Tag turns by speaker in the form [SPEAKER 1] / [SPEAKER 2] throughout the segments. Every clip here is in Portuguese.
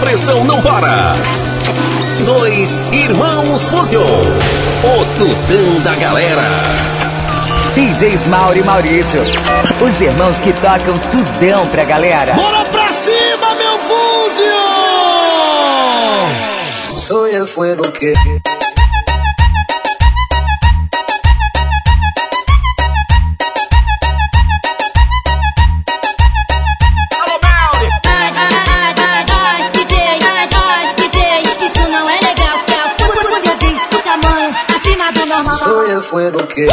[SPEAKER 1] Pressão não para. Dois Irmãos Fusion. O tutão da Galera.
[SPEAKER 2] DJs Mauro e Maurício. Os irmãos que tocam tudão pra galera.
[SPEAKER 3] Bora pra cima, meu Fúzio!
[SPEAKER 4] Sou eu, fuego que...
[SPEAKER 5] It's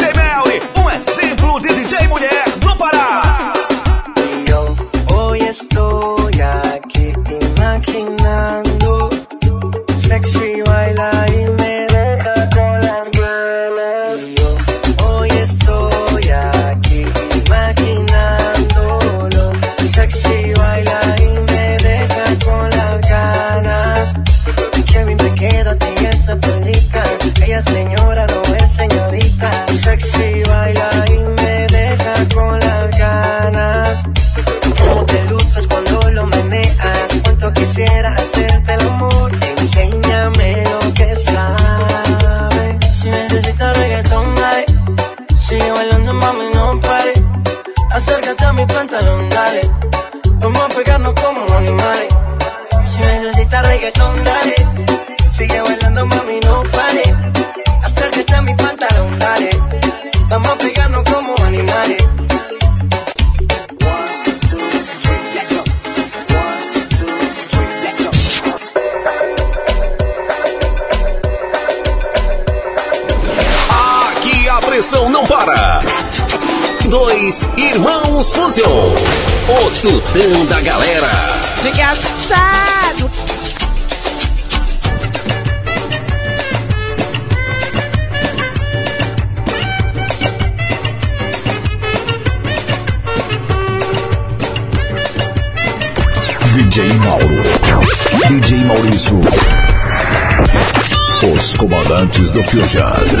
[SPEAKER 5] garotejadas.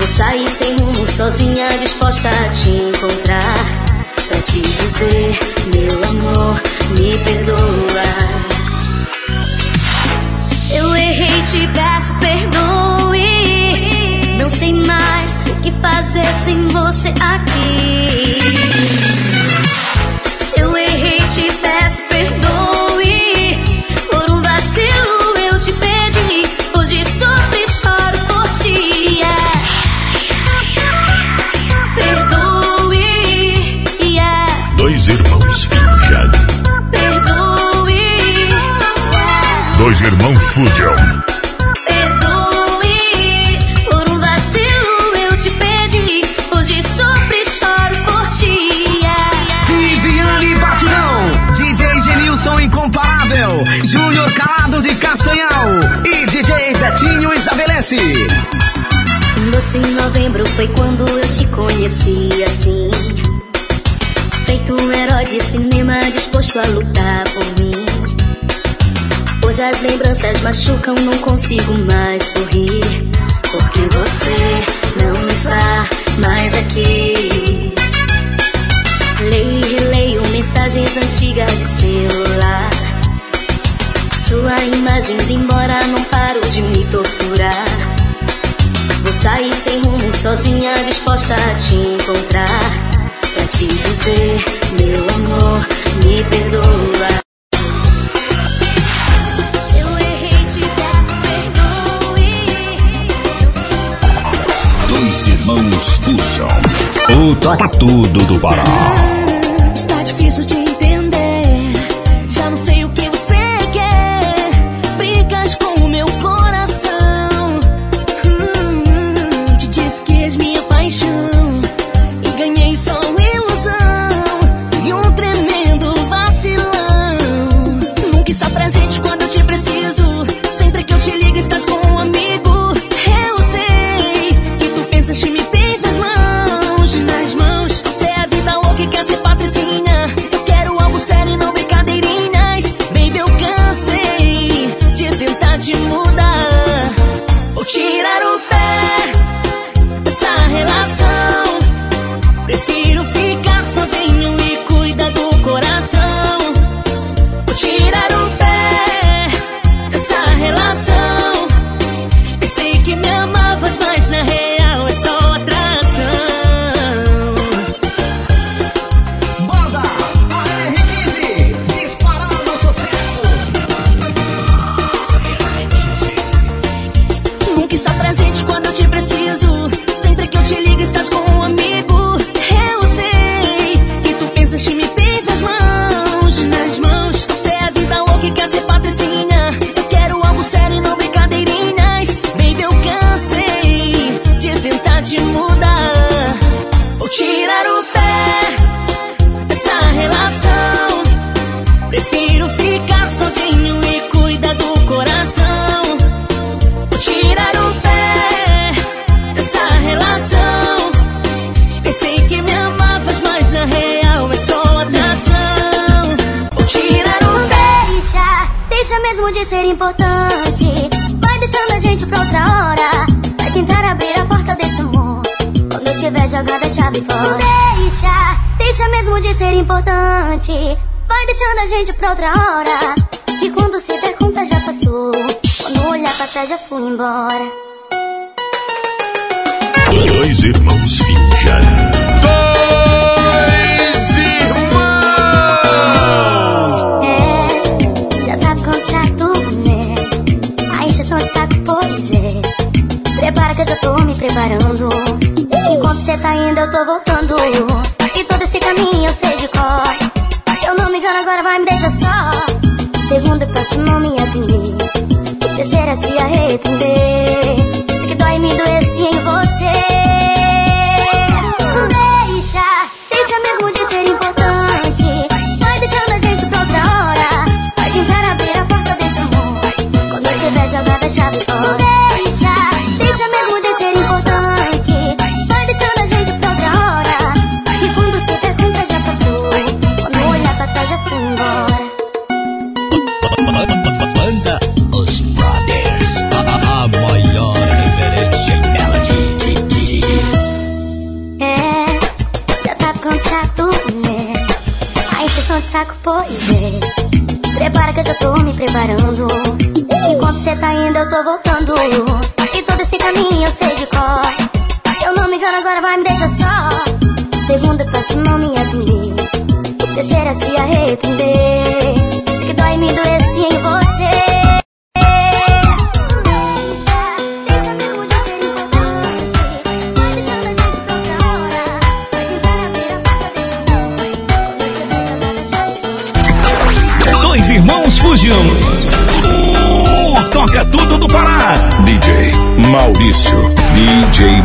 [SPEAKER 5] Vou sair sem rumo, sozinha, disposta a te encontrar. Pra te dizer, meu amor, me
[SPEAKER 6] perdoa. Se eu errei, te peço perdoe. Não sei mais o que fazer sem você aqui.
[SPEAKER 7] Dois irmãos Fusion.
[SPEAKER 6] perdoe. Por um vacilo eu te pedi. Hoje sofro e choro por ti.
[SPEAKER 8] Viviane Batidão, DJ Genilson Incomparável, Júnior Calado de Castanhal e DJ Betinho estabelece.
[SPEAKER 6] Doce em novembro foi quando eu te conheci assim. Feito um herói de cinema disposto a lutar por mim. Hoje as lembranças machucam, não consigo mais sorrir. Porque você não está mais aqui. Leio e releio mensagens antigas de celular. Sua imagem indo embora, não paro de me torturar. Vou sair sem rumo, sozinha, disposta a te encontrar. Pra te dizer, meu amor, me perdoa.
[SPEAKER 7] Dois irmãos Fusion. O Toca Tudo do Pará.
[SPEAKER 6] Está difícil de
[SPEAKER 9] gente pra outra hora. E quando se der conta já passou. Quando olhar pra trás já fui embora.
[SPEAKER 7] Dois irmãos Finjad.
[SPEAKER 8] Dois irmãos.
[SPEAKER 9] É, já tá ficando chato, né? A encheção de saco, pois é. Prepara que eu já tô me preparando. Enquanto você tá indo, eu tô voltando. E todo esse caminho eu sei de cor. Me engano, agora vai me deixar só. Segundo passo, não me atender. Terceira, se arrepender. Se que dói, me doesse saco, pois é. Prepara que eu já tô me preparando. Enquanto cê tá indo, eu tô voltando. E todo esse caminho eu sei de cor. Se eu não me engano, agora vai me deixar só. Segunda passo, não me atender. Terceira se arrepender.
[SPEAKER 7] Maurício, DJ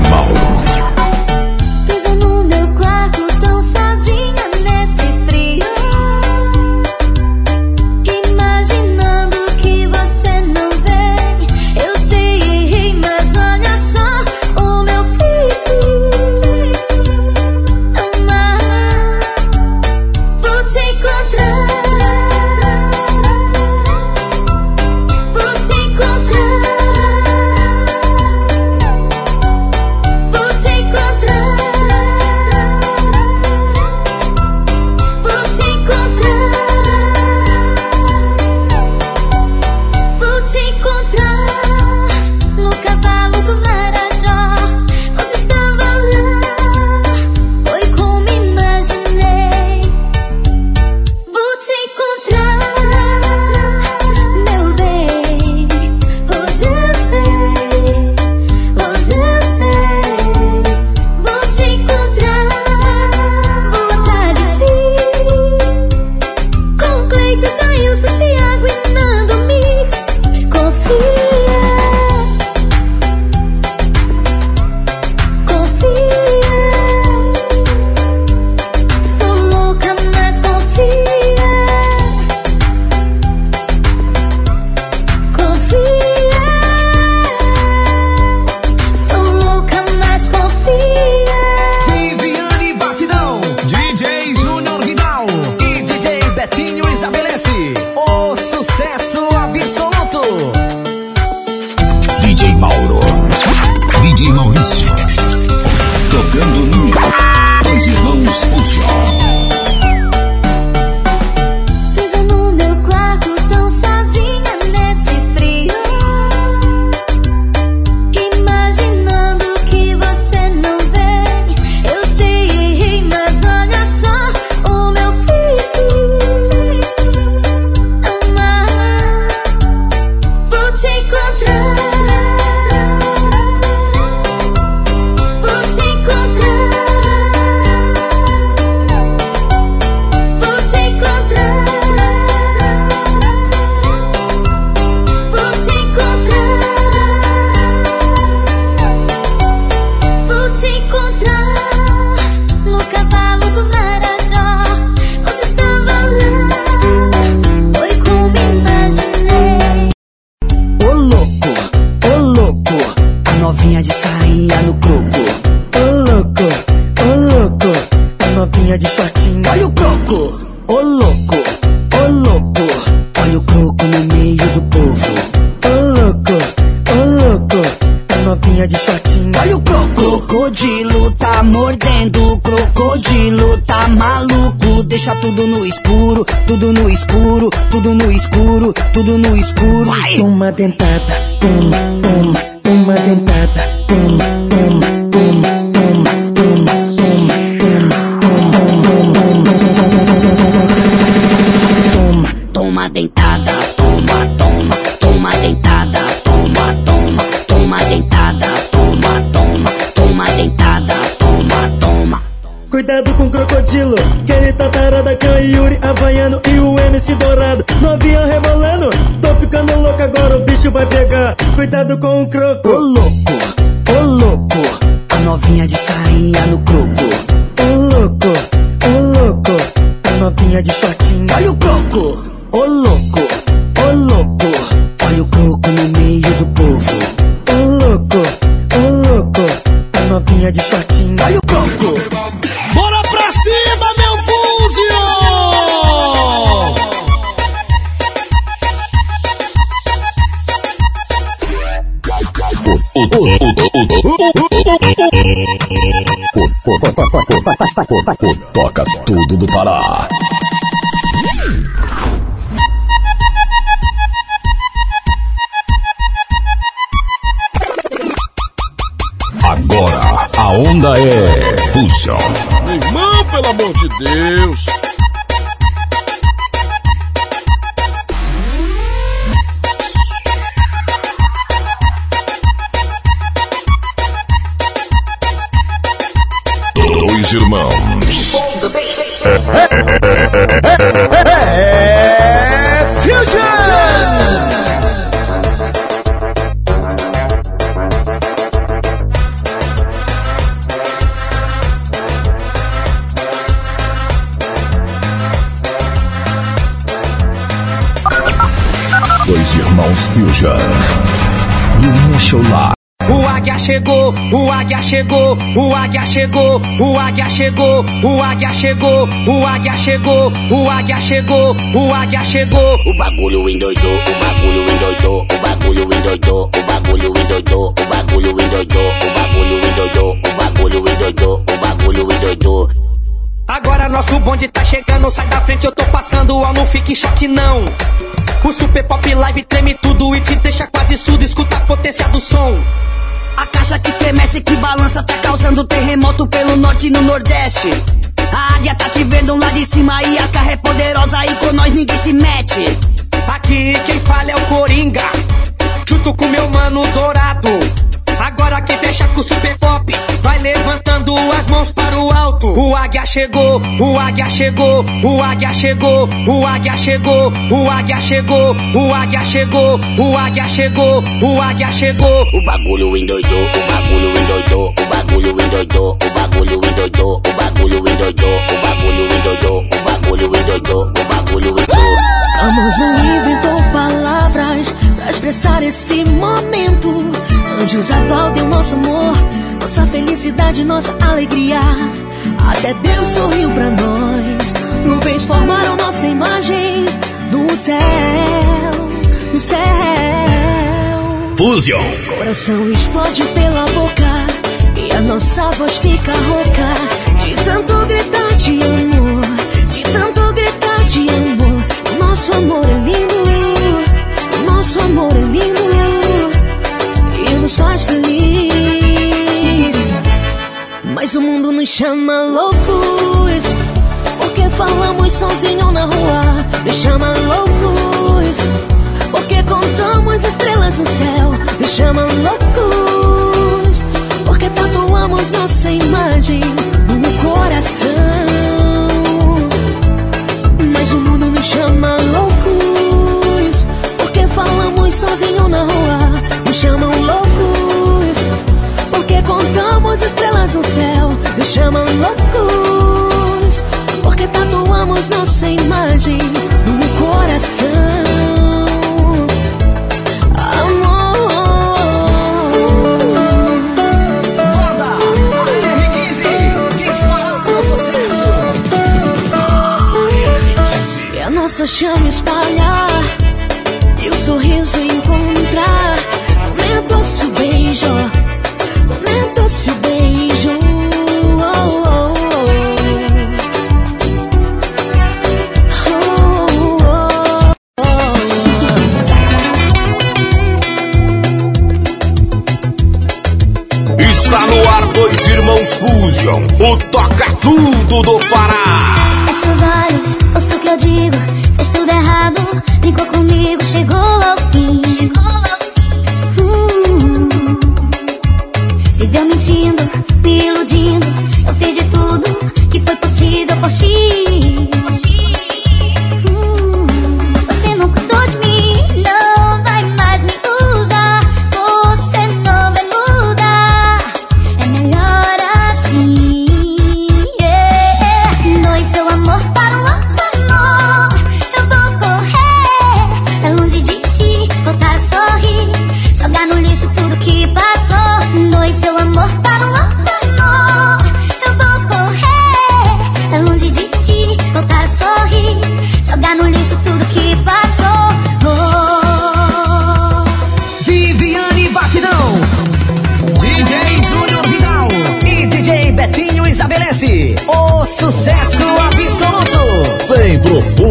[SPEAKER 8] Toma dentada, toma, toma, toma dentada, toma, toma, toma, toma, toma, toma, toma, toma, toma, toma, toma, toma dentada, toma, toma, toma dentada, toma, toma, toma dentada, toma, toma, toma dentada, toma, toma. Cuidado com o crocodilo, que ele tá tarada, Can Yuri, Havaiano e o MC Dourado. Novinha agora o bicho vai pegar. Cuidado com o croco.
[SPEAKER 7] Fusion. Show Live.
[SPEAKER 8] O águia chegou, o águia chegou, o águia chegou, o águia chegou, o águia chegou, o águia chegou, o águia chegou, o águia chegou.
[SPEAKER 10] O bagulho endoidou, o bagulho endoidou, o bagulho endoidou, o bagulho endoidou, o bagulho endoidou, o bagulho endoidou, o bagulho endoidou, o bagulho endoidou.
[SPEAKER 8] Agora nosso bonde tá chegando, sai da frente, eu tô passando, ó, não fique em choque não. O Super Pop Live treme tudo e te deixa quase surdo, escuta a potência do som.
[SPEAKER 11] A caixa que estremece, que balança, tá causando terremoto pelo norte e no nordeste. A águia tá te vendo lá de cima e as carré poderosa e com nós ninguém se mete.
[SPEAKER 8] Aqui quem fala é o Coringa, junto com meu mano Dourado. Agora quem fecha com o Super Pop vai levantando as mãos para o alto. O águia chegou, o águia chegou, o águia chegou, o águia chegou, o águia chegou, o águia chegou, o águia chegou, o águia chegou.
[SPEAKER 10] O bagulho endoidou, o bagulho endoidou, o bagulho endoidou, o bagulho endoidou, o bagulho endoidou, o bagulho endoidou, o bagulho endoidou, o bagulho endoidou.
[SPEAKER 6] Vamos no inventou palavras pra expressar esse momento. Anjos aplaudem o nosso amor, nossa felicidade, nossa alegria. Até Deus sorriu pra nós. Nuvens formaram nossa imagem no céu, no céu.
[SPEAKER 7] Fusion.
[SPEAKER 6] Coração explode pela boca e a nossa voz fica rouca de tanto gritar de amor, de tanto gritar de amor. Nosso amor é lindo, nosso amor é lindo e nos faz feliz. Mas o mundo nos chama loucos porque falamos sozinho na rua. Nos chama loucos porque contamos estrelas no céu. Nos chama loucos porque tatuamos nossa imagem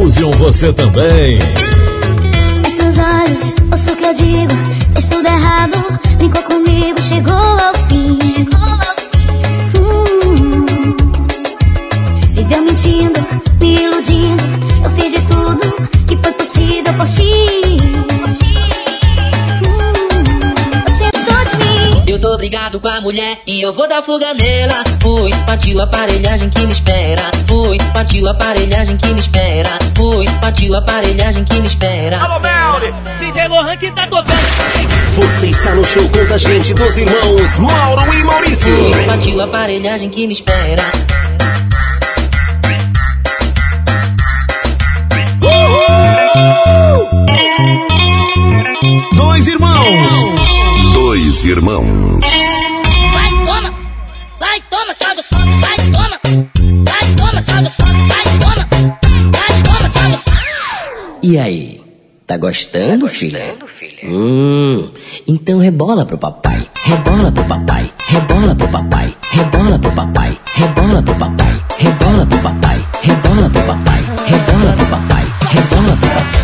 [SPEAKER 1] Fusion
[SPEAKER 9] você
[SPEAKER 7] também.
[SPEAKER 9] Fecha os olhos, ouça o que eu digo. Fez tudo errado, brincou comigo, chegou ao fim. Hum.
[SPEAKER 6] Me deu mentindo, me iludindo. Eu fiz de tudo que foi possível por ti.
[SPEAKER 12] Eu tô brigado com a mulher e eu vou dar fuga nela. Fui, partiu a aparelhagem que me espera. Fui, partiu a aparelhagem que me espera. Fui, partiu a aparelhagem que me espera.
[SPEAKER 13] Alô, Melly!
[SPEAKER 12] DJ Lohan que tá tocando.
[SPEAKER 1] Você está no show com a gente dos irmãos Mauro e Maurício.
[SPEAKER 12] Fui, partiu a aparelhagem que me espera.
[SPEAKER 1] Dois irmãos. Dois irmãos.
[SPEAKER 12] Vai, toma! Vai, toma, sai dos Vai, toma! Vai, toma, sai dos Vai, toma! Vai, toma, sai dos
[SPEAKER 14] E aí? Tá gostando, filha? Hum, então rebola pro papai, rebola pro papai, rebola pro papai, rebola pro papai, rebola pro papai, rebola pro papai, rebola pro papai, rebola pro papai, rebola pro papai.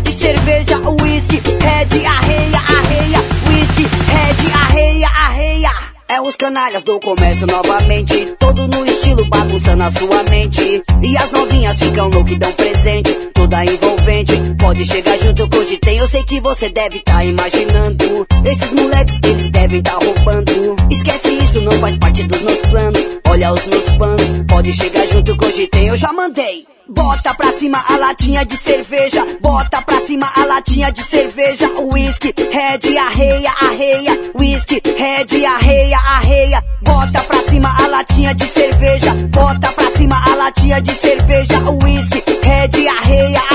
[SPEAKER 11] de cerveja. Whisky, red, arreia, arreia. Whisky, red, arreia, arreia. É os canalhas do comércio novamente. Todo no estilo bagunçando a sua mente. E as novinhas ficam loucas e dão presente. Toda envolvente. Pode chegar junto que hoje tem. Eu sei que você deve tá imaginando. Esses moleques, eles devem tá roubando. Esquece isso, não faz parte dos. Olha os meus planos. Pode chegar junto tem. Eu já mandei. Bota pra cima a latinha de cerveja. Bota pra cima a latinha de cerveja. Whisky, red, arreia, arreia. Whisky, red, arreia, arreia. Bota pra cima a latinha de cerveja. Bota pra cima a latinha de cerveja. Whisky, red, arreia, arreia.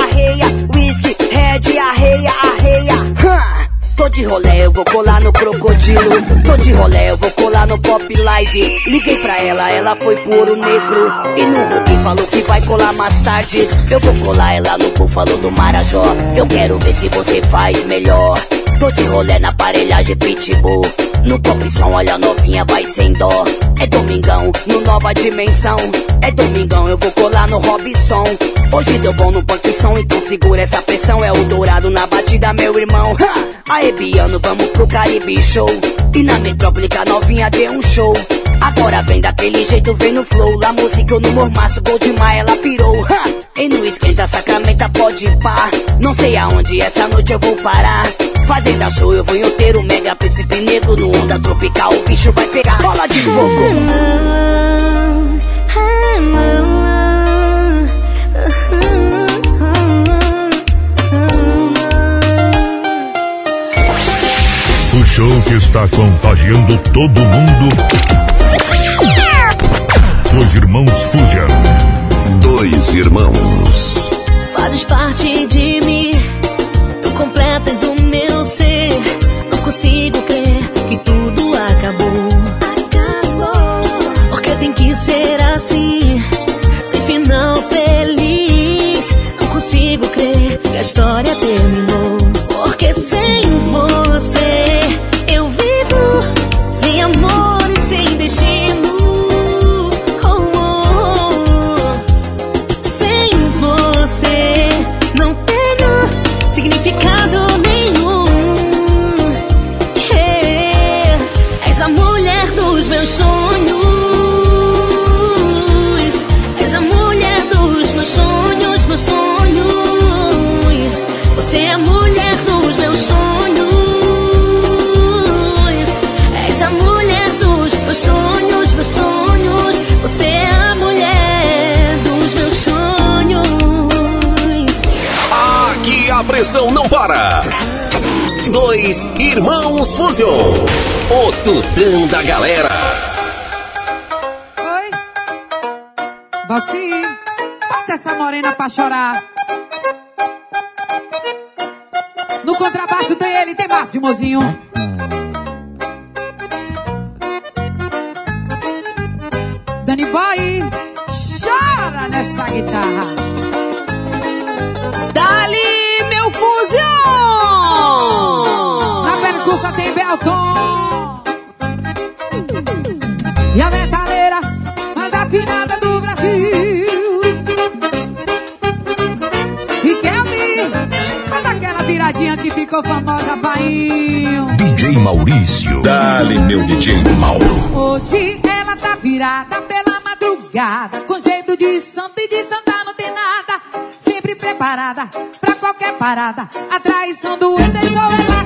[SPEAKER 11] Tô de rolé, eu vou colar no crocodilo. Tô de rolé, eu vou colar no pop live. Liguei pra ela, ela foi pro ouro negro. E no Hulk falou que vai colar mais tarde. Eu vou colar ela no búfalo do Marajó. Eu quero ver se você faz melhor. Tô de rolé na aparelhagem pitbull. No som, olha a novinha, vai sem dó. É domingão, no nova dimensão. É domingão, eu vou colar no Robson. Hoje deu bom no som, então segura essa pressão. É o dourado na batida, meu irmão. Ha! Aê, Biano, vamos pro Caribe Show. E na metrópole a novinha deu um show. Agora vem daquele jeito, vem no flow. Lá música no mormaço, gol demais, ela pirou. Ha! E não esquenta, sacramenta, pode pá. Não sei aonde essa noite eu vou parar. Fazenda show, eu vou em outeiro, mega príncipe negro. No onda tropical, o bicho vai pegar bola de fogo.
[SPEAKER 7] O show que está contagiando todo mundo. Dois irmãos Fusion.
[SPEAKER 1] Dois irmãos.
[SPEAKER 6] Fazes parte de mim,
[SPEAKER 1] Irmãos Fusion. O tutã da galera.
[SPEAKER 15] Oi. Baci, bota essa morena pra chorar. No contrabaixo tem ele, tem Márcio Mozinho. Belton. E a metaleira mais afinada do Brasil. E Kelly faz aquela viradinha que ficou famosa, painho.
[SPEAKER 7] DJ Maurício. Dale, meu DJ Mauro.
[SPEAKER 15] Hoje ela tá virada pela madrugada, com jeito de santo e de santa não tem nada. Sempre preparada pra qualquer parada. A traição do ex deixou ela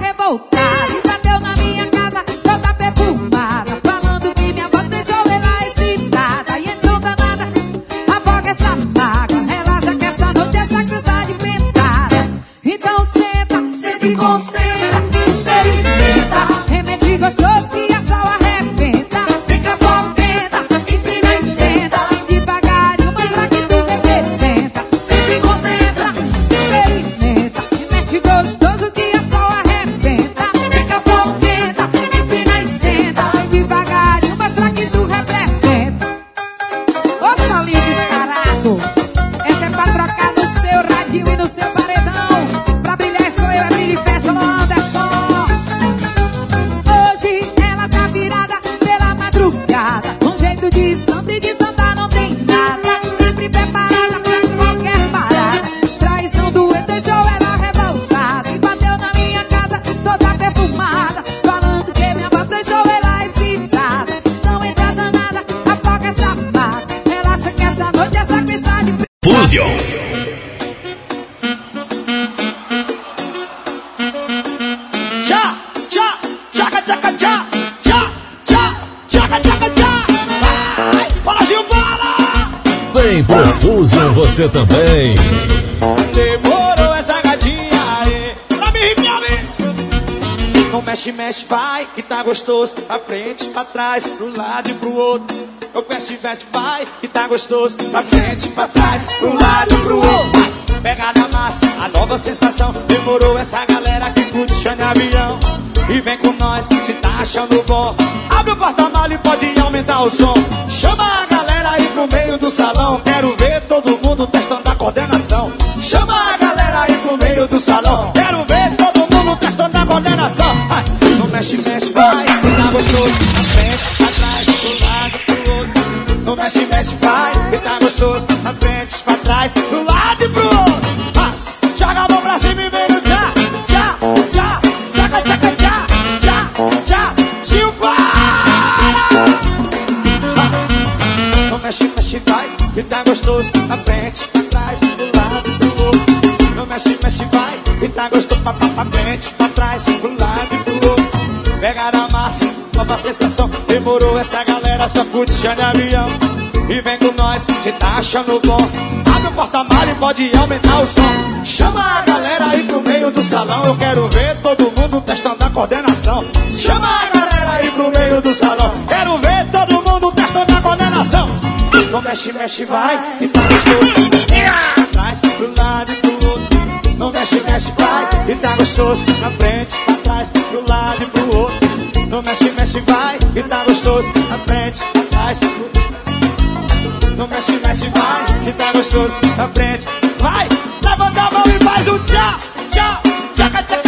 [SPEAKER 7] você também.
[SPEAKER 13] Demorou essa gatinha aí pra me Não mexe, mexe, vai, que tá gostoso. Pra frente, pra trás, pro lado e pro outro. Eu mexe, mexe, vai, que tá gostoso. Pra frente, pra trás, pro lado e pro outro. Pega na massa, a nova sensação. Demorou essa galera que curte chão de avião. E vem com nós, se tá achando bom. Abre o porta-malas e pode aumentar o som. Chama a galera aí pro meio do salão. Quero ver todo mundo testando a coordenação. Chama a galera aí pro meio do salão. Quero ver todo mundo testando a coordenação. Vai, não mexe, mexe, vai, tá gostoso. Na frente, atrás, pro lado, pro outro. Não mexe, mexe, vai, tá gostoso. Na frente, pra trás, pro lado que tá gostoso. Na frente, pra trás, pro lado e pro outro. Não mexe, mexe, vai, que tá gostoso. Pra, frente, pra trás, pro lado e pro outro. Pega na massa, nova sensação. Demorou essa galera, só curte avião. E vem com nós, se tá achando bom. Abre o porta-malas e pode aumentar o som. Chama a galera aí pro meio do salão. Eu quero ver todo mundo testando a coordenação. Chama a galera aí pro meio do salão. Quero ver todo mundo mexe, mexe, vai, e tá gostoso. Traz pro lado e pro outro. Não mexe, mexe, vai, e tá gostoso. Na frente, pra trás, pro lado e pro outro. Não mexe, mexe, vai, e tá gostoso. Na frente, pra trás, pro não mexe, mexe, vai, que tá gostoso. Na frente, vai, levanta a mão e faz o tchá, tchá, tchaca, tchaca,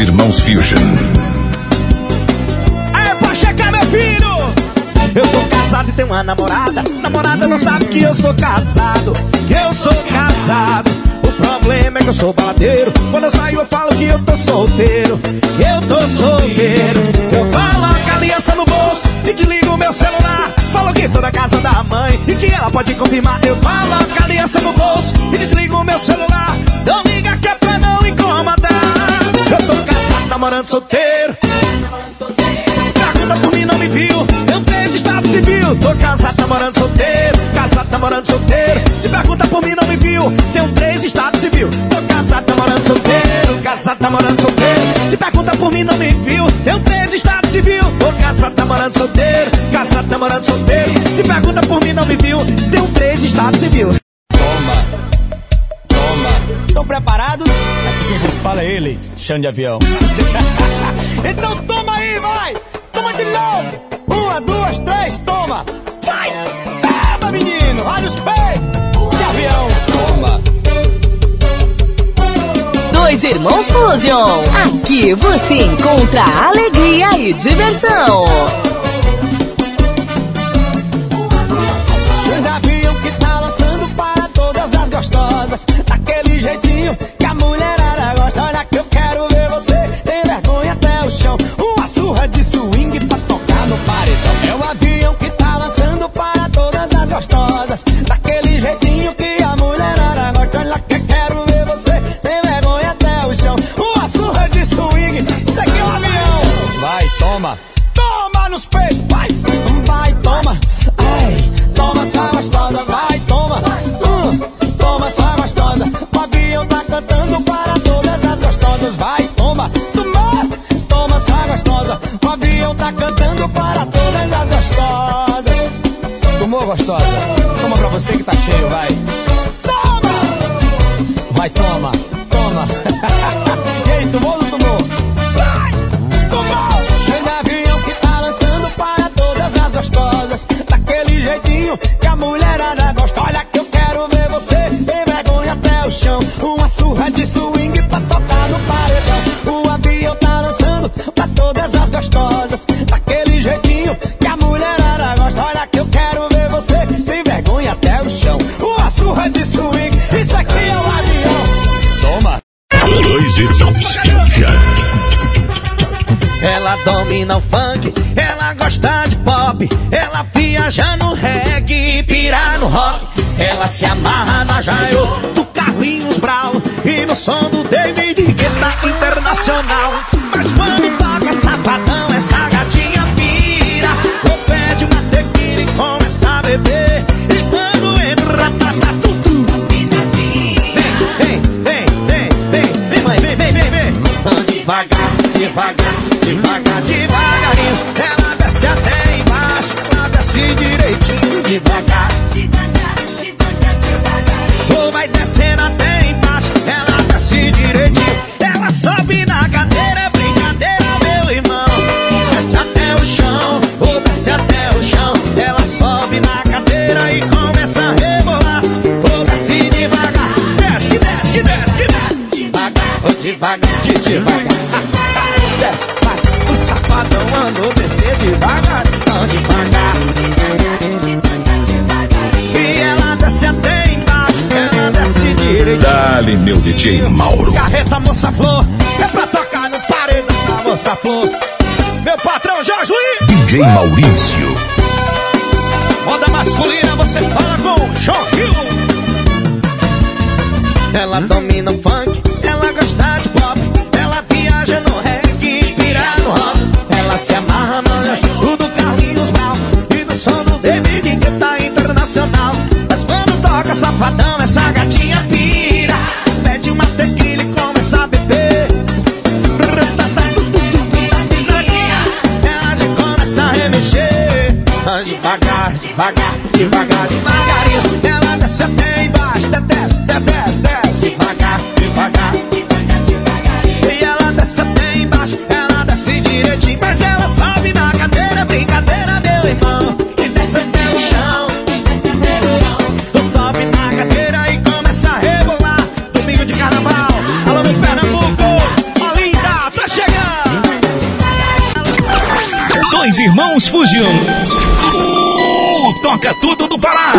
[SPEAKER 7] Irmãos Fusion.
[SPEAKER 13] É pra checar, meu filho. Eu tô casado e tenho uma namorada. Namorada não sabe que eu sou casado. Que eu sou casado. O problema é que eu sou baladeiro. Quando eu saio, eu falo que eu tô solteiro. Que eu tô solteiro. Eu coloco a aliança no bolso e desligo o meu celular. Falo que tô na casa da mãe e que ela pode confirmar. Eu coloco a aliança no bolso e desligo o meu celular. tá morando solteiro. Pergunta por mim, não me viu. Eu tenho estado civil. Tô casado, tá morando solteiro. Casado, tá morando solteiro. Se pergunta por mim, não me viu. Tenho três estado civil. Tô casado, tá morando solteiro. Casado, tá morando solteiro. Se pergunta por mim, não me viu. Eu três estado civil. Tô casado, tá morando solteiro. Casado, tá morando solteiro. Se pergunta por mim, não me viu. Tenho três estado civil. Estão preparados? Aqui quem vos fala é ele, chão de avião. então toma aí, vai! Toma de novo! Uma, duas, três, toma! Vai! Toma, menino! Olha os peitos! De avião! Toma!
[SPEAKER 16] Dois Irmãos Fusion. Aqui você encontra alegria e diversão.
[SPEAKER 13] Se amarra na jaio do Carlinhos Brown e no som do David Guetta Internacional.
[SPEAKER 7] DJ Mauro.
[SPEAKER 13] Carreta Moça Flor, é pra tocar no paredão da Moça Flor. Meu patrão Jorge Luiz.
[SPEAKER 7] DJ Maurício.
[SPEAKER 13] Moda masculina, você fala com Jorginho. Ela domina o funk, devagar, devagar, devagarinho. Ela desce até embaixo, desce, desce, desce. Devagar, devagar. E ela desce até embaixo, ela desce direitinho. Mas ela sobe na cadeira, brincadeira, meu irmão. E desce até o chão. Sobe na cadeira e começa a rebolar. Domingo de carnaval, alô meu Pernambuco. Olinda, tá chegando.
[SPEAKER 7] Dois irmãos Fusion. Toca tudo do Pará.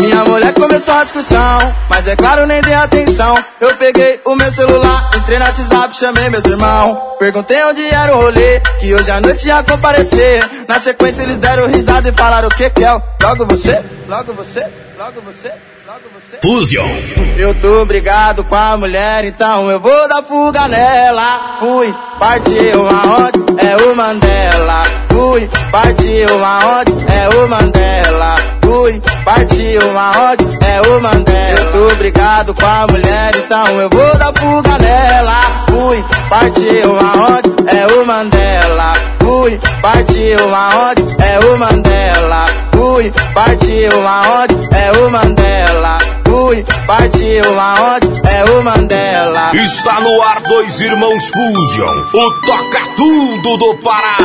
[SPEAKER 17] Minha mulher começou a discussão, mas é claro, nem dei atenção. Eu peguei o meu celular, entrei no WhatsApp, chamei meus irmãos. Perguntei onde era o rolê, que hoje à noite ia comparecer. Na sequência eles deram risada e falaram o que que é, logo você. logo você, logo você.
[SPEAKER 1] Fusion.
[SPEAKER 17] Eu tô brigado com a mulher, então eu vou dar fuga nela. Fui, partiu aonde? É o Mandela. Fui, partiu aonde? É com a mulher, então eu vou dar fuga nela. Fui, partiu aonde? É o Mandela. Fui, partiu aonde? É o Mandela. Fui, partiu aonde? É o Mandela. Fui, partiu aonde? É o Mandela.
[SPEAKER 1] Está no ar dois irmãos Fusion, o toca tudo do Pará.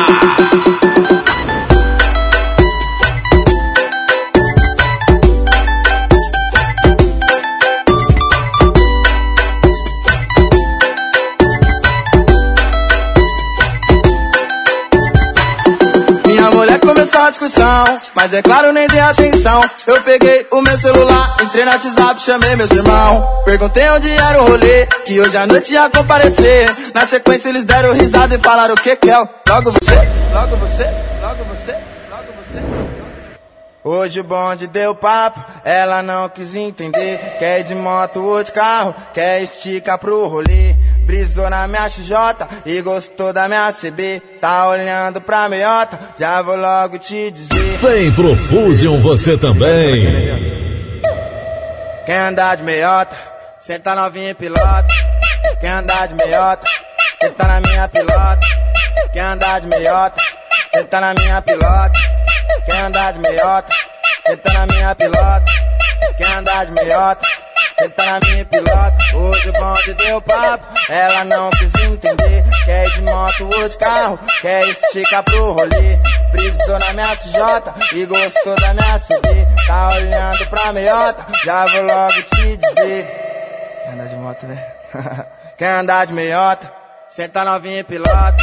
[SPEAKER 17] Discussão, mas é claro, nem dei atenção. Eu peguei o meu celular, entrei no WhatsApp, chamei meus irmãos. Perguntei onde era o rolê, que hoje à noite ia comparecer. Na sequência eles deram risada e falaram o que que é. Logo você, logo você, logo você, logo você. Hoje o bonde deu papo, ela não quis entender. Quer ir de moto ou de carro, quer esticar pro rolê. Brisou na minha XJ e gostou da minha CB. Tá olhando pra meiota, já vou logo te dizer.
[SPEAKER 1] Vem pro Fusion você também.
[SPEAKER 17] Quem andar de meiota, senta novinha e pilota. Quem andar de meiota, senta na minha pilota. Quem andar de meiota, senta na minha pilota. Quem andar de meiota, senta na minha pilota. Quem andar de meiota. Ele tá na minha pilota, hoje o bonde deu papo. Ela não quis entender. Quer ir de moto ou de carro, quer esticar pro rolê. Brisou na minha CJ e gostou da minha CD. Tá olhando pra meiota, já vou logo te dizer. Quer andar de moto, né? Quer andar de meiota, senta novinha pilota.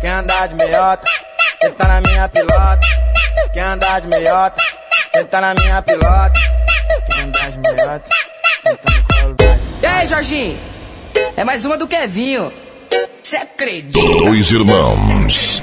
[SPEAKER 17] Quer andar de meiota, senta na minha pilota. Quer andar de meiota, senta na minha pilota.
[SPEAKER 18] E aí, Jorginho? É mais uma do Kevinho. Cê acredita?
[SPEAKER 1] Dois irmãos.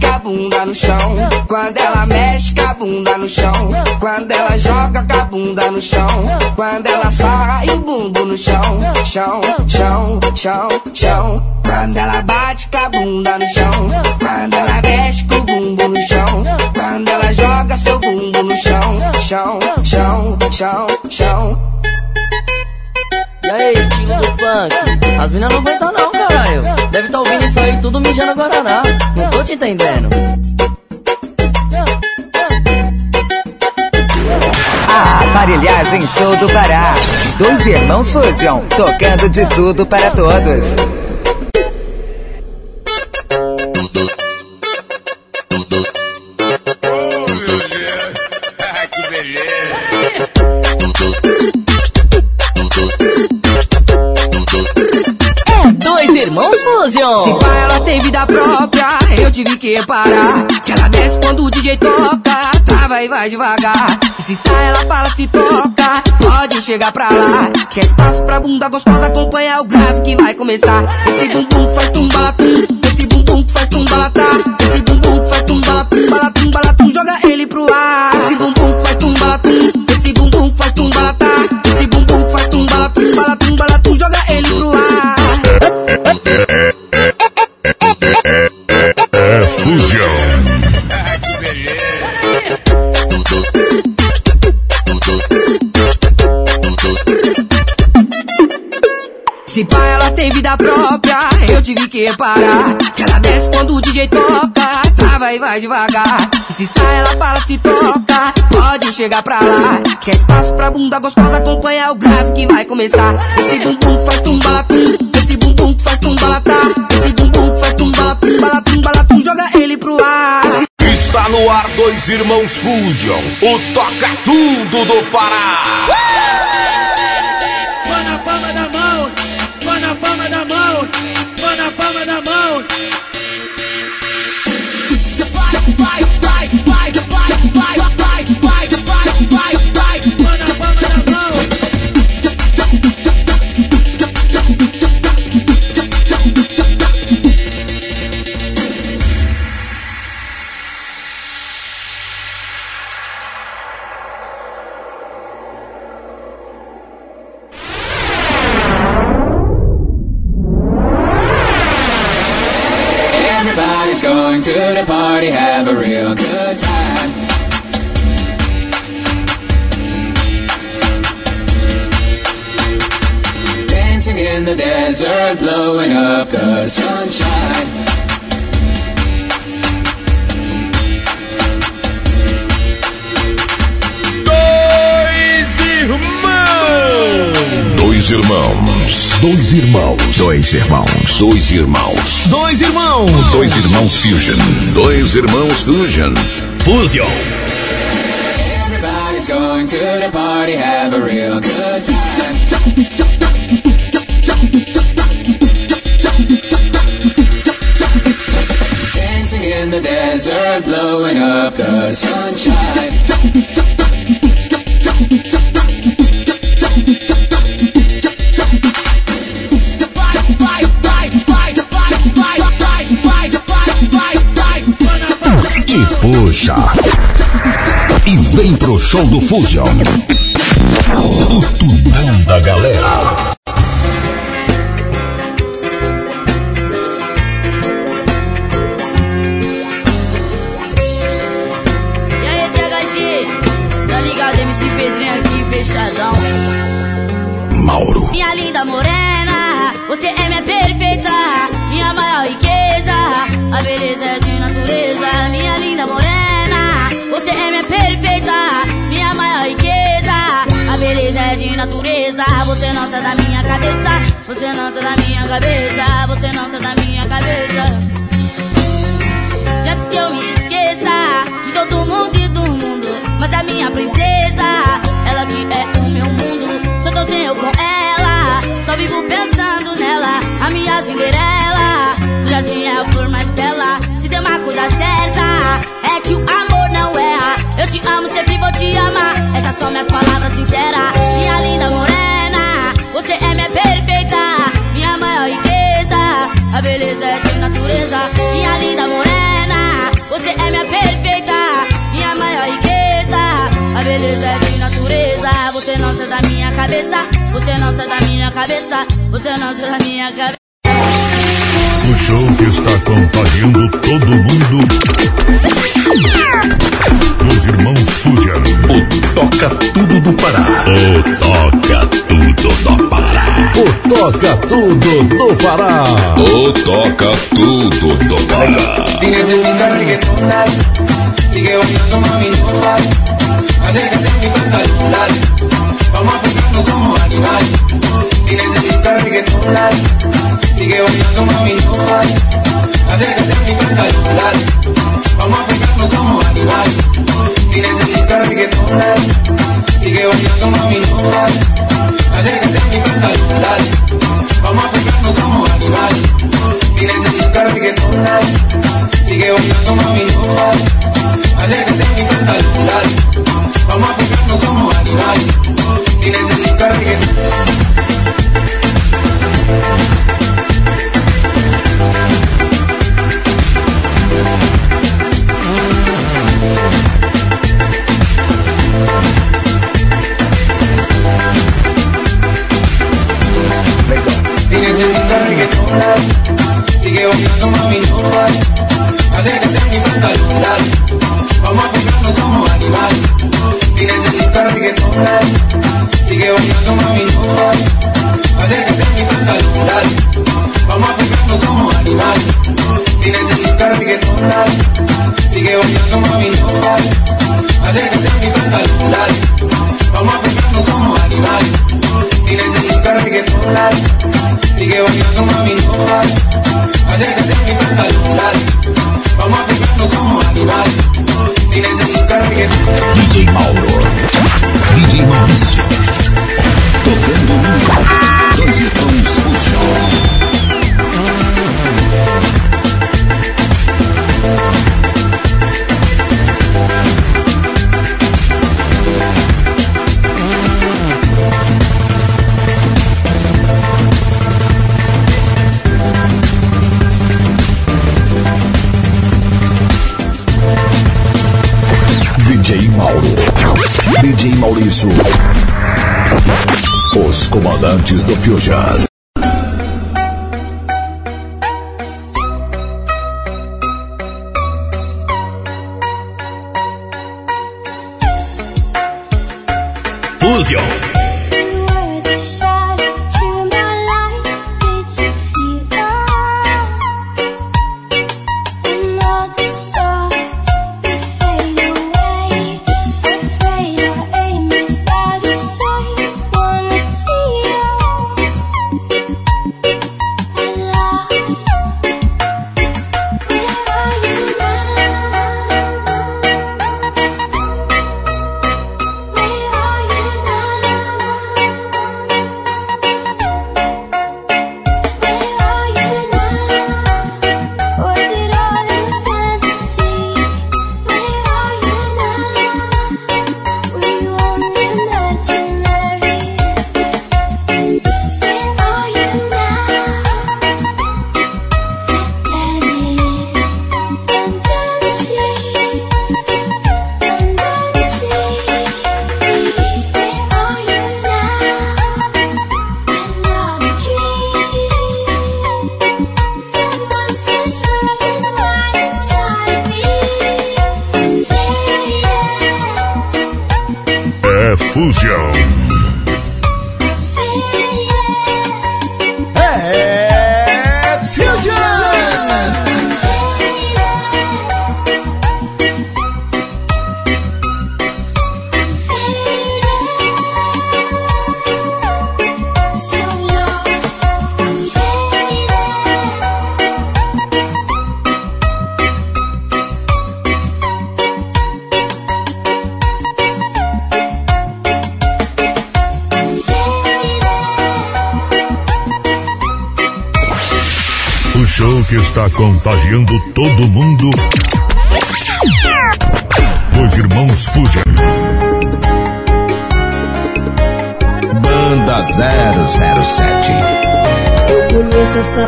[SPEAKER 18] com a bunda no chão. Quando ela mexe com a bunda no chão. Quando ela joga com a bunda no chão. Quando ela sarra e o bumbo no chão. Chão, chão, chão, chão. Quando ela bate com a bunda no chão. Quando ela mexe com o bumbo no chão. Quando ela joga seu bumbo no chão. Chão, chão, chão, chão.
[SPEAKER 12] E aí, estilo do funk? As minas não aguentam não, caralho. Deve tá ouvindo isso aí tudo mijando Guaraná. Não tô te entendendo.
[SPEAKER 2] A aparelhagem show do Pará. Dois irmãos Fusion, tocando de tudo para todos.
[SPEAKER 16] Irmãos.
[SPEAKER 18] Se pá, ela tem vida própria, eu tive que parar. Que ela desce quando o DJ toca, trava e vai devagar. E se sai, ela fala, se toca, pode chegar pra lá. Que é espaço pra bunda gostosa, acompanha o grave que vai começar. Esse bumbum faz tumbalatum, esse bumbum faz tumbalatá. Esse bumbum faz tumbalatum, balatum, balatum, joga ele pro ar. Esse bumbum faz tumbalatum, esse bumbum faz tumbalatá. Esse bumbum faz tumbalatum, balatum, balatum, Se pá, ela tem vida própria, eu tive que parar. Que ela desce quando o DJ toca, trava e vai devagar. E se sai, ela fala, se toca, pode chegar pra lá. Que é espaço pra bunda gostosa, acompanha o grave que vai começar. Esse bumbum faz tumbalatum, esse bumbum faz tumbalatá. Esse bumbum faz tumbalatum, balatum, balatum, joga ele pro ar.
[SPEAKER 1] Está no ar dois Irmãos Fusion, o toca tudo do Pará.
[SPEAKER 13] Põe
[SPEAKER 19] to the party, have a real good time. Dancing in the desert, blowing up the sunshine.
[SPEAKER 20] Dois irmãos.
[SPEAKER 7] Dois irmãos. Dois irmãos. Dois irmãos. Dois irmãos.
[SPEAKER 1] Dois irmãos.
[SPEAKER 7] Dois irmãos Fusion.
[SPEAKER 1] Dois Irmãos Fusion. Fusion.
[SPEAKER 19] Everybody's going to the party, have a real good time. Dancing in the desert, blowing up the sunshine.
[SPEAKER 7] Te puxa. E vem pro show do Fusion. O tudão da galera.
[SPEAKER 21] A minha Cinderela. Do jardim é a flor mais bela, se tem uma coisa certa, é que o amor não erra. Eu te amo, sempre vou te amar. Essas são minhas palavras sinceras, minha linda morena. Você é minha perfeita, minha maior riqueza. A beleza é de natureza, minha linda morena. Você é minha perfeita, minha maior riqueza. A beleza é de natureza, você não sai da minha cabeça. Você não sai da minha cabeça, você não sai da minha cabeça.
[SPEAKER 7] O show que está contagiando todo mundo. Os irmãos Fusion. O Toca Tudo do Pará. O Toca Tudo do Pará.
[SPEAKER 1] O toca tudo do Pará.
[SPEAKER 7] O Toca Tudo do Pará.
[SPEAKER 19] Si necesitas reggaetón, dale. Sigue bailando, mami, no. Acércate a mi pantalón, dale. Vamos a pegarnos como animales. Si necesitas reggaetón, dale. Sigue bailando, mami, no vale. Acércate a mi pantalón, dale. Vamos a pegarnos como animales. Si necesitas reggaetón, dale. Sigue bailando, mami, no vale. Acércate a mi pantalón, dale. Vamos a pegarnos como animales. Si necesitas reggaetón, dale. Sigue bailando, mami, no vale. Acércate a mi pantalón, dale. Vamos a pegarnos como animales. Si necesitas
[SPEAKER 22] Social.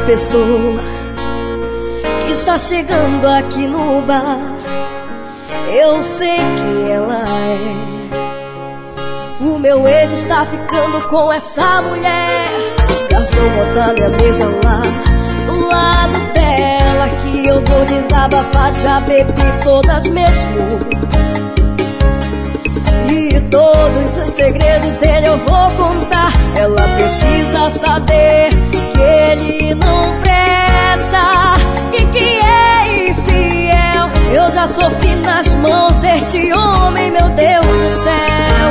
[SPEAKER 22] Pessoa que está chegando aqui no bar. Eu sei quem ela é. O meu ex está ficando com essa mulher. Garçom, bota minha mesa lá, do lado que eu vou desabafar, já bebi todas mesmo. Todos os segredos dele eu vou contar. Ela precisa saber que ele não presta e que é infiel. Eu já sofri nas mãos deste homem, meu Deus do céu.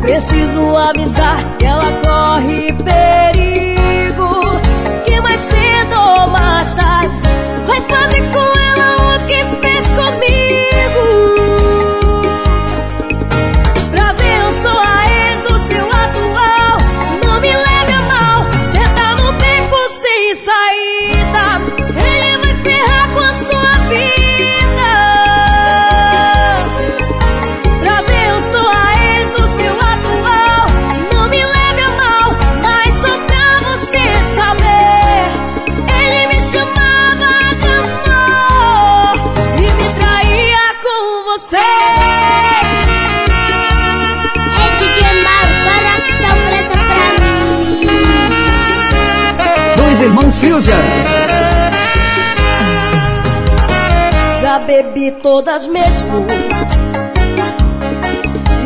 [SPEAKER 22] Preciso avisar que ela corre perigo todas mesmo.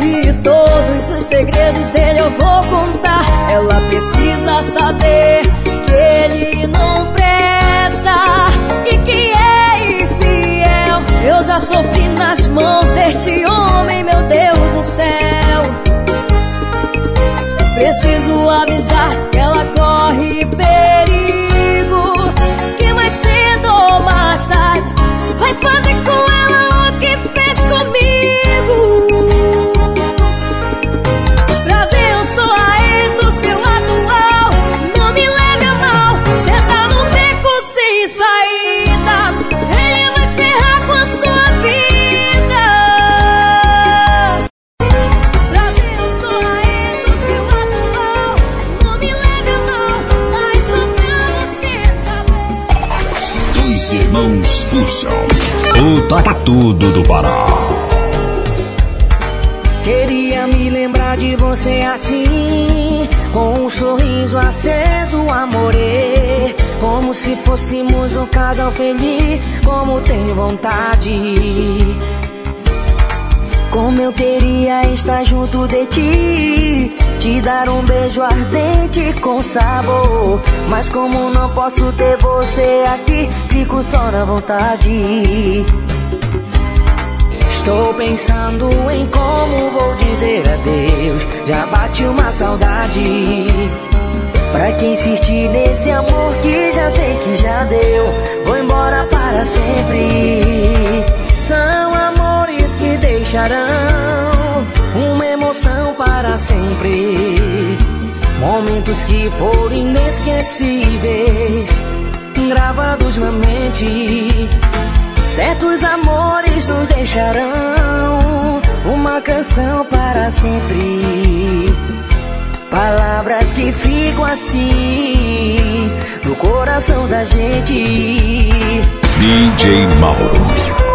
[SPEAKER 22] E todos os segredos dele eu vou contar. Ela precisa saber que ele não presta e que é infiel. Eu já sofri nas mãos deste homem, meu Deus O
[SPEAKER 20] Toca Tudo do Pará.
[SPEAKER 23] Queria me lembrar de você assim, com um sorriso aceso, amore. Como se fôssemos um casal feliz, como tenho vontade. Como eu queria estar junto de ti, te dar um beijo ardente com sabor. Mas como não posso ter você aqui, fico só na vontade. Estou pensando em como vou dizer adeus. Já bate uma saudade. Pra que insistir nesse amor que já sei que já deu? Vou embora para sempre. Deixarão uma emoção para sempre. Momentos que foram inesquecíveis, gravados na mente. Certos amores nos deixarão uma canção para sempre. Palavras que ficam assim no coração da gente.
[SPEAKER 7] DJ Mauro,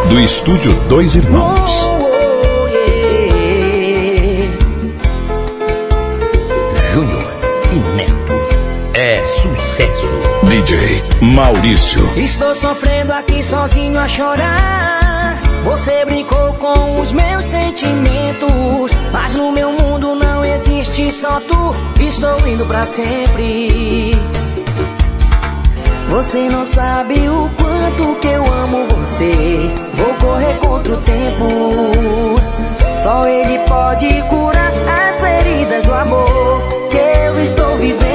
[SPEAKER 7] do estúdio Dois Irmãos. DJ Maurício.
[SPEAKER 23] Estou sofrendo aqui sozinho a chorar. Você brincou com os meus sentimentos. Mas no meu mundo não existe só tu. Estou indo pra sempre. Você não sabe o quanto que eu amo você. Vou correr contra o tempo. Só ele pode curar as feridas do amor que eu estou vivendo.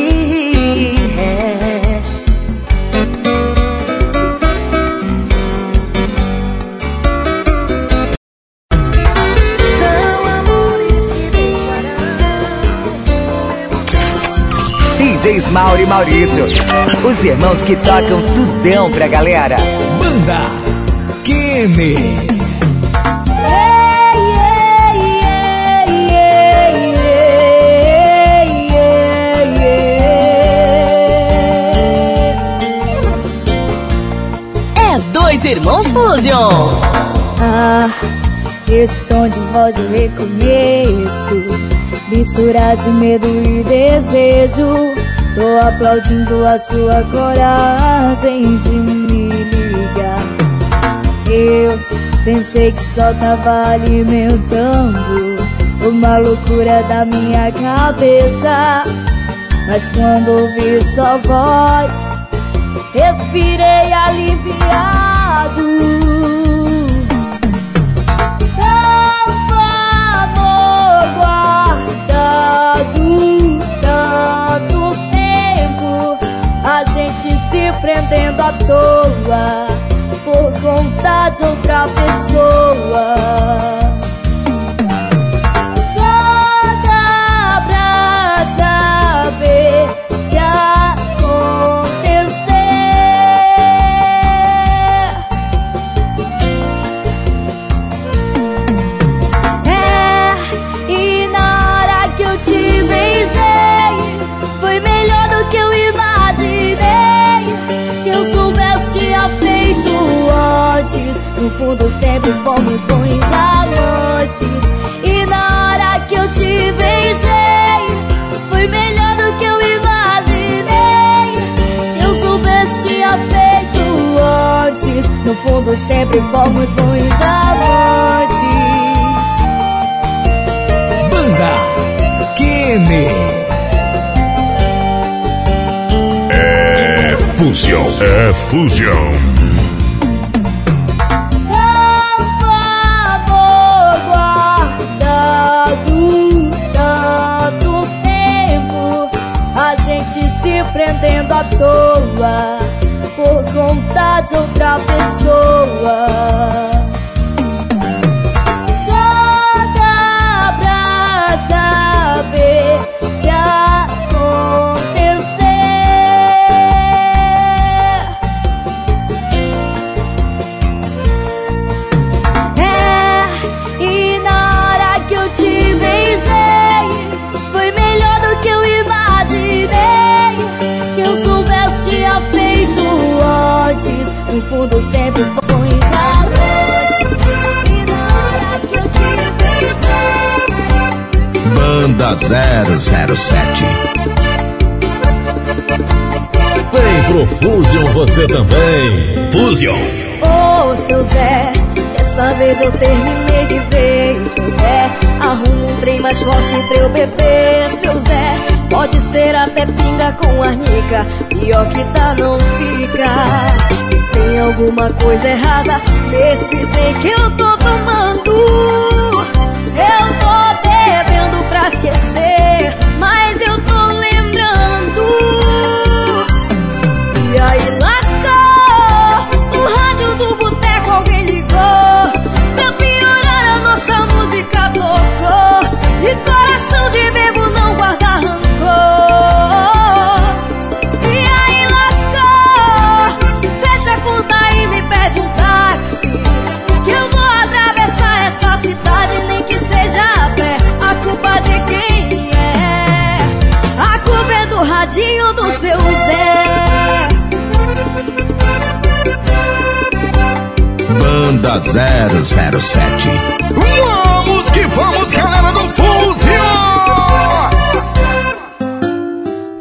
[SPEAKER 2] Mauro e Maurício. Os irmãos que tocam tudão pra galera.
[SPEAKER 20] Banda Kenny.
[SPEAKER 16] É Dois Irmãos Fusion.
[SPEAKER 22] Ah, esse tom de voz eu reconheço. Mistura de medo e desejo. Tô aplaudindo a sua coragem de me ligar. Eu pensei que só tava alimentando uma loucura da minha cabeça. Mas quando ouvi sua voz, respirei aliviado. Se prendendo à toa por conta de outra pessoa. Fundo, sempre fomos bons amantes. E na hora que eu te beijei, foi melhor do que eu imaginei. Se eu soubesse, tinha feito antes. No fundo, sempre fomos bons amantes.
[SPEAKER 20] Banda Kenny.
[SPEAKER 7] É Fusion. É Fusion.
[SPEAKER 22] Toa por conta de outra pessoa.
[SPEAKER 7] 007. Vem pro Fusion você também. Fusion.
[SPEAKER 24] Ô, seu Zé, dessa vez eu terminei de ver. Seu Zé, arruma um trem mais forte pra eu beber. Seu Zé, pode ser até pinga com arnica. Pior que tá, não fica. Tem alguma coisa errada nesse trem que eu tô tomando. Esquecer, mas eu tô lembrando. E aí lascou O rádio do boteco alguém ligou Pra piorar a nossa música tocou E coração de bebo
[SPEAKER 7] Banda 007.
[SPEAKER 20] Vamos que vamos, galera do Fusion!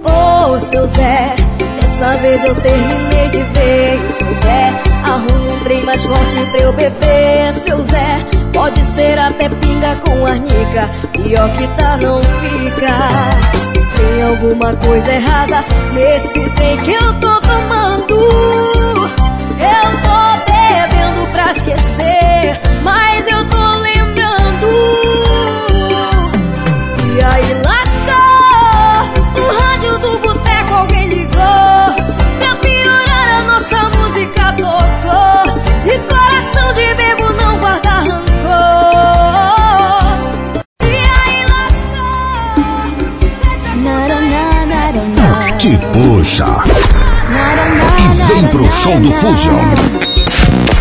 [SPEAKER 24] Ô, seu Zé, dessa vez eu terminei de ver. Seu Zé, arruma um trem mais forte pra eu beber. Seu Zé, pode ser até pinga com arnica. Pior que tá, não fica. Tem alguma coisa errada nesse trem que eu tô tomando. Pra esquecer, mas eu tô lembrando. E aí lascou O rádio do boteco alguém ligou Pra piorar a nossa música tocou E coração de bebo não guarda rancor E aí lascou
[SPEAKER 7] Te puxa. E vem pro show do Fusion.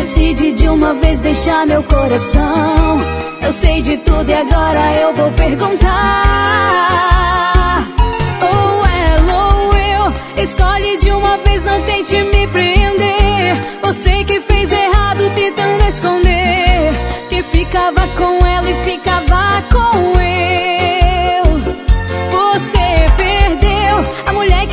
[SPEAKER 22] Decide de uma vez deixar meu coração. Eu sei de tudo e agora eu vou perguntar. Ou ela ou eu. Escolhe de uma vez, não tente me prender. Você que fez errado tentando esconder. Que ficava com ela e ficava com eu.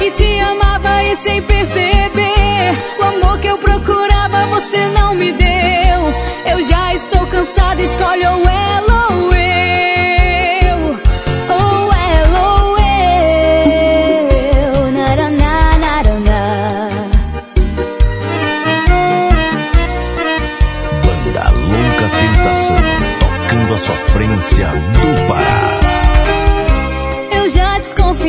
[SPEAKER 22] Que te amava e sem perceber. O amor que eu procurava você não me deu. Eu já estou cansada, escolhe ou ela ou eu.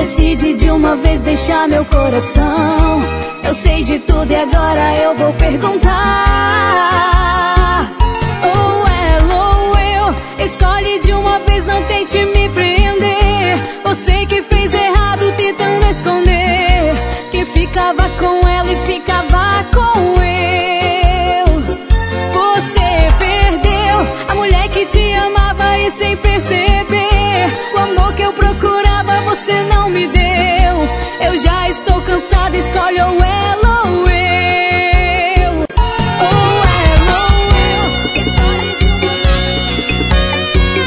[SPEAKER 22] Decide de uma vez deixar meu coração. Eu sei de tudo e agora eu vou perguntar. Ou ela ou eu. Escolhe de uma vez, não tente me prender. Você que fez errado tentando esconder. Que ficava com ela e ficava com eu. Você perdeu a mulher que te amava sem perceber. O amor que eu procurava você não me deu. Eu já estou cansada, escolhe ou ela ou eu. Ou ela ou eu.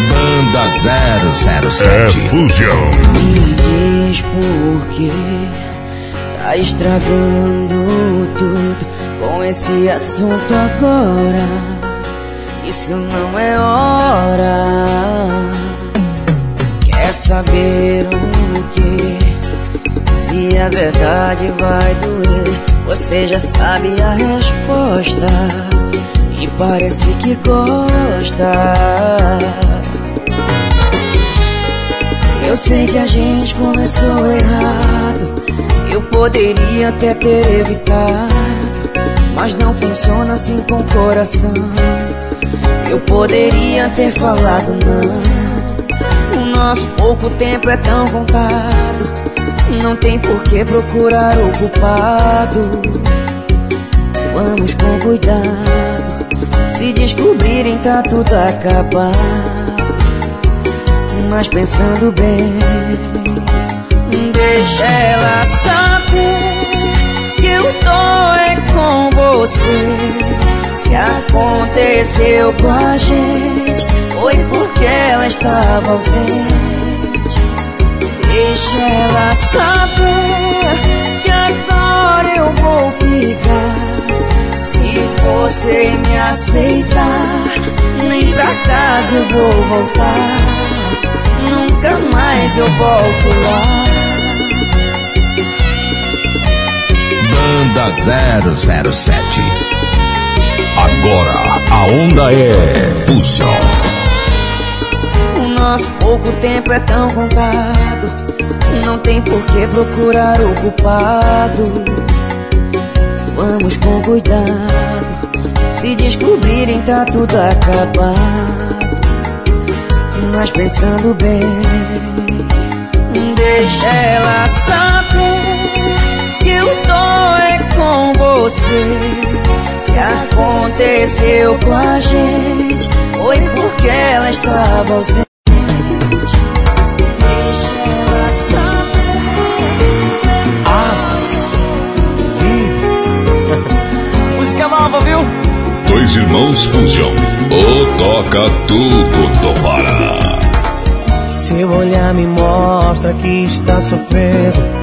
[SPEAKER 7] Banda 007.
[SPEAKER 20] É Fusion.
[SPEAKER 8] Me diz por que tá estragando tudo
[SPEAKER 23] com esse assunto agora. Isso não é hora. Quer saber o que? Se a verdade vai doer, você já sabe a resposta. E parece que gosta. Eu sei que a gente começou errado. Eu poderia até ter evitado. Mas não funciona assim com o coração. Eu poderia ter falado não. O nosso pouco tempo é tão contado. Não tem por que procurar o culpado. Vamos com cuidado. Se descobrirem, tá tudo acabado. Mas pensando bem, deixa ela saber que eu tô é com você. Se aconteceu com a gente, foi porque ela estava ausente. Deixa ela saber que agora eu vou ficar. Se você me aceitar, nem pra casa eu vou voltar. Nunca mais eu volto lá.
[SPEAKER 20] Banda 007. Agora a onda é Fusion.
[SPEAKER 23] O nosso pouco tempo é tão contado. Não tem por que procurar o culpado. Vamos com cuidado. Se descobrirem, tá tudo acabado. Mas pensando bem, deixa ela saber que eu tô é com você. Se aconteceu com a gente, foi porque ela estava ausente. Deixa ela
[SPEAKER 25] Asas. Livres. Música nova, viu?
[SPEAKER 20] Dois irmãos Fusion. O toca tudo do Pará.
[SPEAKER 25] Seu olhar me mostra que está sofrendo.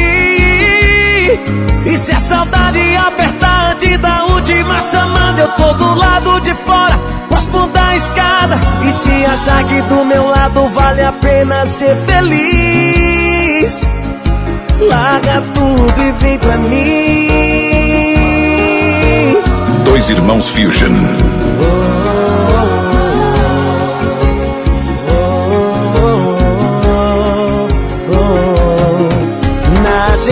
[SPEAKER 25] E se a saudade apertar antes da última chamada, eu tô do lado de fora, próximo da escada. E se achar que do meu lado vale a pena ser feliz, larga tudo e vem pra mim.
[SPEAKER 20] Dois irmãos Fusion.
[SPEAKER 25] Na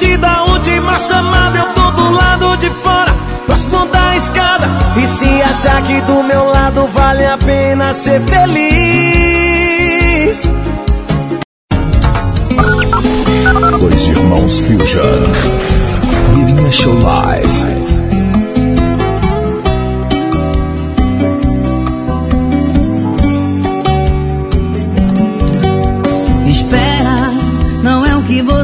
[SPEAKER 25] antes da última chamada, eu tô do lado de fora, próximo da escada. E se achar que do meu lado vale a pena ser feliz.
[SPEAKER 20] Dois irmãos Fusion. Living a Show Live.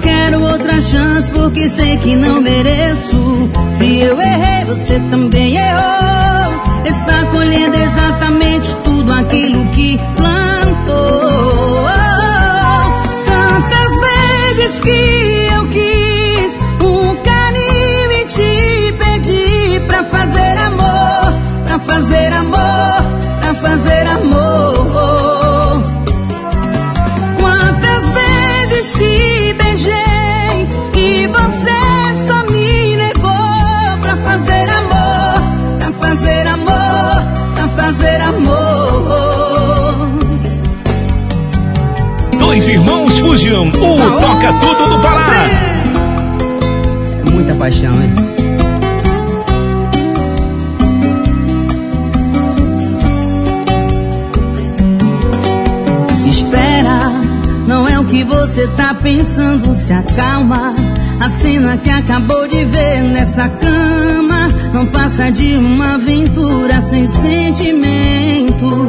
[SPEAKER 26] Quero outra chance porque sei que não mereço. Se eu errei, você também errou.
[SPEAKER 20] Fusion, o Toca Tudo do Pará.
[SPEAKER 25] É muita paixão, hein?
[SPEAKER 26] Espera, não é o que você tá pensando, se acalma. A cena que acabou de ver nessa cama não passa de uma aventura sem sentimento.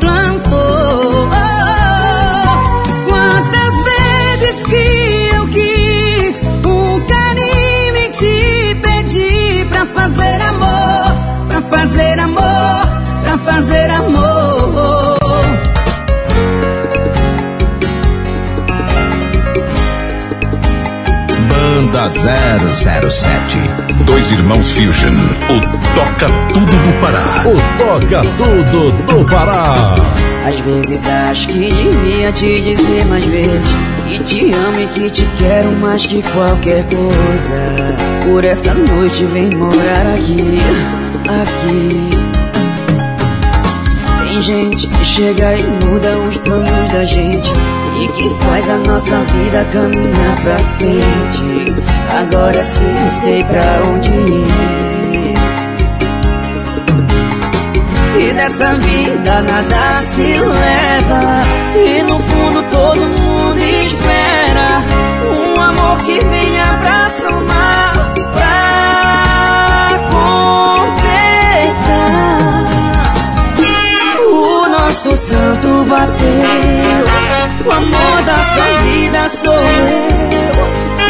[SPEAKER 26] fazer amor, pra fazer amor.
[SPEAKER 7] Banda 007. Dois irmãos Fusion. O Toca Tudo do Pará.
[SPEAKER 27] O Toca Tudo do Pará.
[SPEAKER 23] Às vezes acho que devia te dizer mais vezes Que te amo e que te quero mais que qualquer coisa Por essa noite vem morar aqui, aqui. Tem gente que chega e muda os planos da gente E que faz a nossa vida caminhar pra frente. Agora sim sei pra onde ir. E dessa vida nada se leva E no fundo todo mundo espera Um amor que venha pra somar Pra Nosso santo bateu. O amor da sua vida sou eu.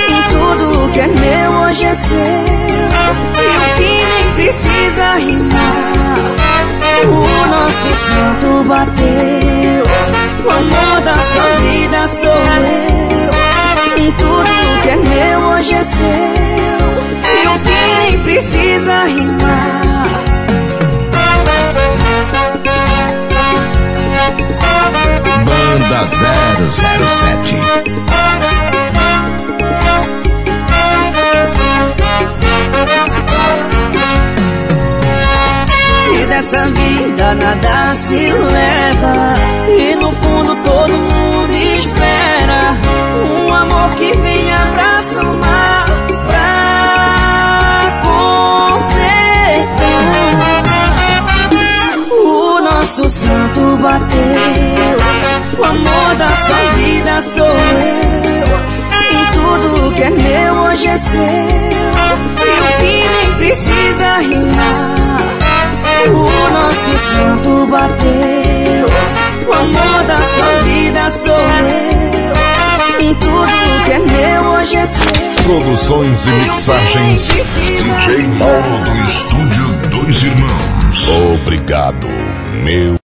[SPEAKER 23] E tudo que é meu hoje é seu. E o fim nem precisa rimar O nosso santo bateu. O amor da sua vida sou eu. E tudo que é meu hoje é seu. E o fim nem precisa rimar
[SPEAKER 7] Banda 007.
[SPEAKER 23] E dessa vida nada se leva. E no fundo todo mundo espera Um amor que venha pra somar Pra completar. O nosso santo bateu O amor da sua vida sou eu e tudo que é meu hoje é seu E o fim nem precisa rimar O nosso santo bateu O amor da sua vida sou eu E tudo que é meu hoje é seu
[SPEAKER 7] Produções e mixagens. DJ Mauro do Estúdio Dois Irmãos. Obrigado, meu.